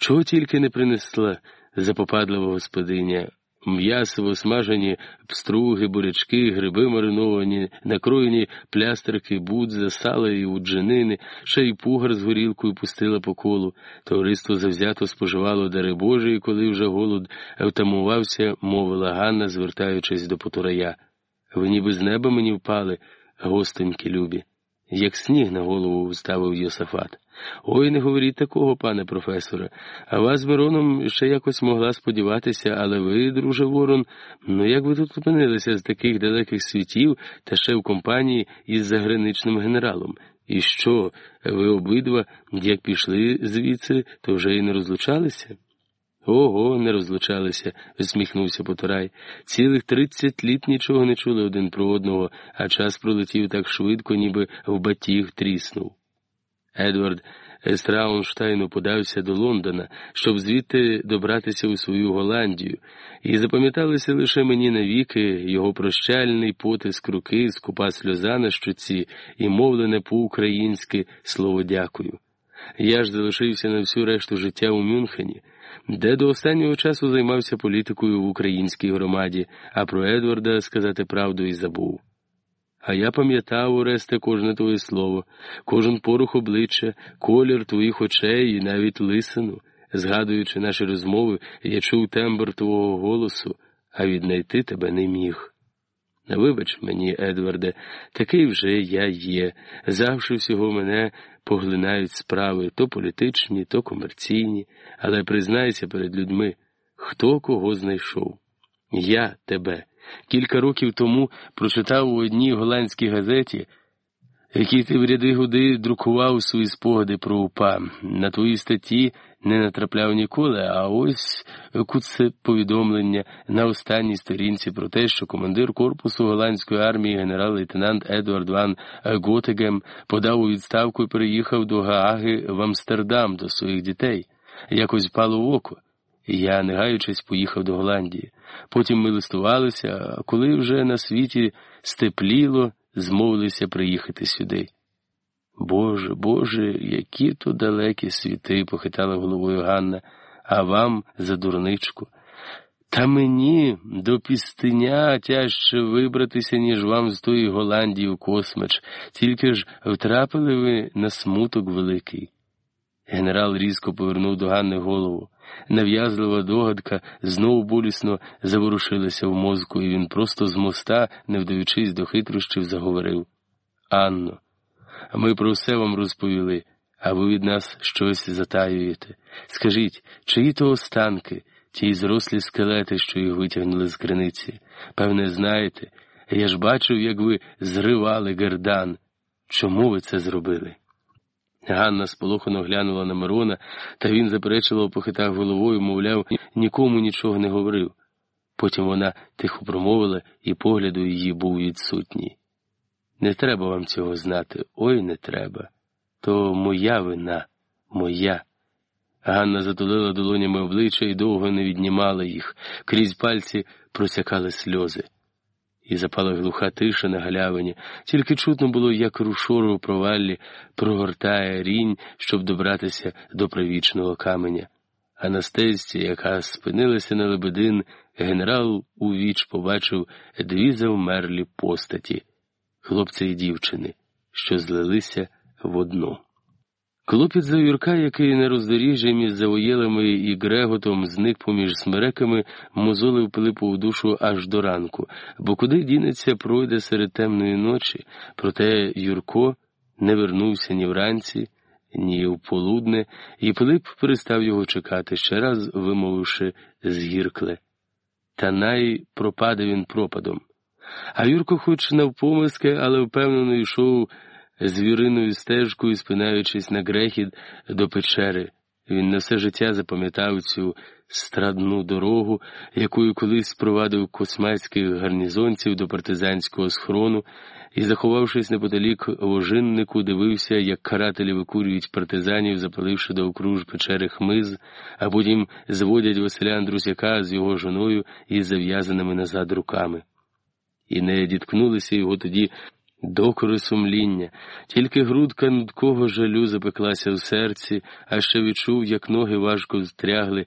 Чого тільки не принесла запопадлива господиня. М'ясово смажені пструги, бурячки, гриби мариновані, накроєні плястерки, будза, сала і удженини, ще й пугар з горілкою пустила по колу. Товариство завзято споживало дари Божі, коли вже голод втамувався, мовила Ганна, звертаючись до потурая. Ви ніби з неба мені впали, гостеньки любі. Як сніг на голову вставив Йосафат. Ой, не говоріть такого, пане професоре, а вас Мироном ще якось могла сподіватися, але ви, друже Ворон, ну як ви тут опинилися з таких далеких світів та ще в компанії із заграничним генералом? І що, ви обидва, як пішли звідси, то вже й не розлучалися? Ого, не розлучалися, усміхнувся Потурай. Цілих тридцять літ нічого не чули один про одного, а час пролетів так швидко, ніби в батіг тріснув. Едвард Страунштайну подався до Лондона, щоб звідти добратися у свою Голландію, і запам'яталися лише мені навіки його прощальний потиск руки, скупа сльоза на щоці і мовлене по-українськи слово дякую. Я ж залишився на всю решту життя у Мюнхені, де до останнього часу займався політикою в українській громаді, а про Едварда сказати правду і забув. А я пам'ятав, Оресте, кожне твоє слово, кожен порух обличчя, колір твоїх очей і навіть лисину. Згадуючи наші розмови, я чув тембр твого голосу, а віднайти тебе не міг. Вибач мені, Едварде, такий вже я є. Завжди всього мене поглинають справи то політичні, то комерційні, але признайся перед людьми, хто кого знайшов. Я тебе. Кілька років тому прочитав у одній голландській газеті, які ти в ряди годи друкував свої спогади про УПА. На твої статті не натрапляв ніколи, а ось куце повідомлення на останній сторінці про те, що командир корпусу голландської армії генерал-лейтенант Едвард Ван Готегем подав у відставку і переїхав до Гааги в Амстердам до своїх дітей. Якось впало в око. Я, не гаючись, поїхав до Голландії. Потім ми листувалися, а коли вже на світі степліло, змовилися приїхати сюди. Боже, Боже, які то далекі світи, похитала головою Ганна, а вам за дурничку. Та мені до пістиня тяжче вибратися, ніж вам з тої Голландії в космич, тільки ж втрапили ви на смуток великий. Генерал різко повернув до Ганни голову. Нав'язлива догадка знову болісно заворушилася в мозку, і він просто з моста, не вдаючись до хитрощів, заговорив Анно, ми про все вам розповіли, а ви від нас щось затаюєте. Скажіть, чиї то останки, ті зрослі скелети, що їх витягнули з криниці? Певне, знаєте, я ж бачив, як ви зривали гердан. Чому ви це зробили? Ганна сполохано глянула на Мирона, та він заперечливо похитав головою, мовляв, нікому нічого не говорив. Потім вона тихо промовила, і погляду її був відсутній. Не треба вам цього знати, ой не треба. То моя вина, моя. Ганна затулила долонями обличчя і довго не віднімала їх, крізь пальці просякали сльози і запала глуха тиша на галявині, тільки чутно було, як рушору у проваллі прогортає рінь, щоб добратися до привічного каменя. А на стежці, яка спинилася на лебедин, генерал у віч побачив дві завмерлі постаті хлопця і дівчини, що злилися в одну. Клопіт за Юрка, який на роздоріжжі між завоєлами і греготом зник поміж смереками, мозолив Пилипову душу аж до ранку, бо куди дінеться пройде серед темної ночі, проте Юрко не вернувся ні вранці, ні в полудне, і Пилип перестав його чекати, ще раз вимовивши згіркле. Та най пропаде він пропадом. А Юрко, хоч навпомиски, але впевнено йшов звіриною стежкою, спинаючись на грехід до печери. Він на все життя запам'ятав цю страдну дорогу, якою колись провадив космацьких гарнізонців до партизанського схрону, і, заховавшись неподалік вожиннику, дивився, як карателі викурюють партизанів, запаливши до окруж печери хмиз, а потім зводять Василя Андрусяка з його жоною і зав'язаними назад руками. І не діткнулися його тоді докори сумління, тільки грудка нудкого жалю запеклася в серці, а ще відчув, як ноги важко стрягли